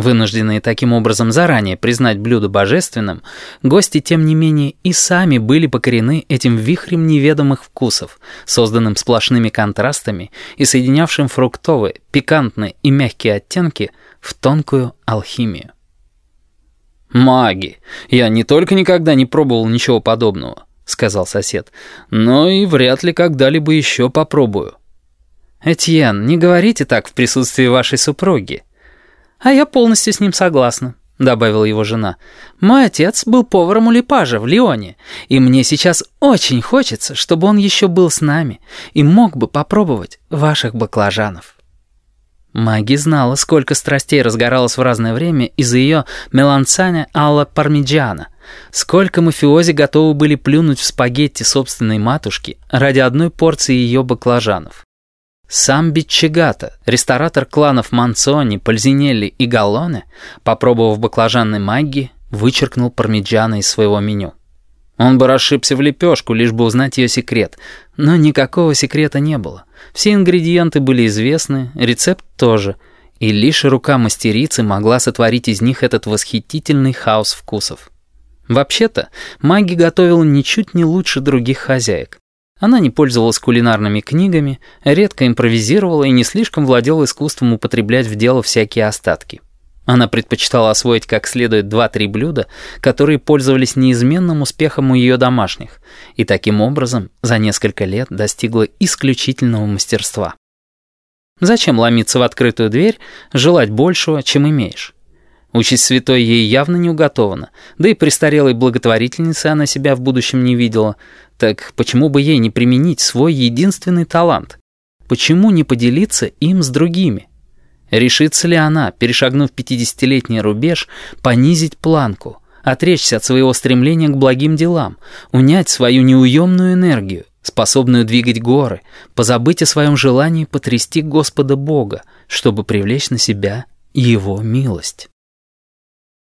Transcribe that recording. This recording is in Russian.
Вынужденные таким образом заранее признать блюдо божественным, гости, тем не менее, и сами были покорены этим вихрем неведомых вкусов, созданным сплошными контрастами и соединявшим фруктовые, пикантные и мягкие оттенки в тонкую алхимию. «Маги! Я не только никогда не пробовал ничего подобного», — сказал сосед, «но и вряд ли когда-либо еще попробую». «Этьен, не говорите так в присутствии вашей супруги», «А я полностью с ним согласна», — добавила его жена. «Мой отец был поваром у Липажа в Лионе, и мне сейчас очень хочется, чтобы он еще был с нами и мог бы попробовать ваших баклажанов». Маги знала, сколько страстей разгоралось в разное время из-за ее меланцаня алла пармиджана, сколько мафиози готовы были плюнуть в спагетти собственной матушки ради одной порции ее баклажанов. Сам Биччигата, ресторатор кланов Манцони, Пальзинелли и Галлоне, попробовав баклажанной магии, вычеркнул пармиджана из своего меню. Он бы расшибся в лепешку, лишь бы узнать ее секрет, но никакого секрета не было. Все ингредиенты были известны, рецепт тоже, и лишь рука мастерицы могла сотворить из них этот восхитительный хаос вкусов. Вообще-то, маги готовила ничуть не лучше других хозяек. Она не пользовалась кулинарными книгами, редко импровизировала и не слишком владела искусством употреблять в дело всякие остатки. Она предпочитала освоить как следует два-три блюда, которые пользовались неизменным успехом у ее домашних, и таким образом за несколько лет достигла исключительного мастерства. Зачем ломиться в открытую дверь, желать большего, чем имеешь? Участь святой ей явно не уготована, да и престарелой благотворительницы она себя в будущем не видела. Так почему бы ей не применить свой единственный талант? Почему не поделиться им с другими? Решится ли она, перешагнув пятидесятилетний рубеж, понизить планку, отречься от своего стремления к благим делам, унять свою неуемную энергию, способную двигать горы, позабыть о своем желании потрясти Господа Бога, чтобы привлечь на себя Его милость?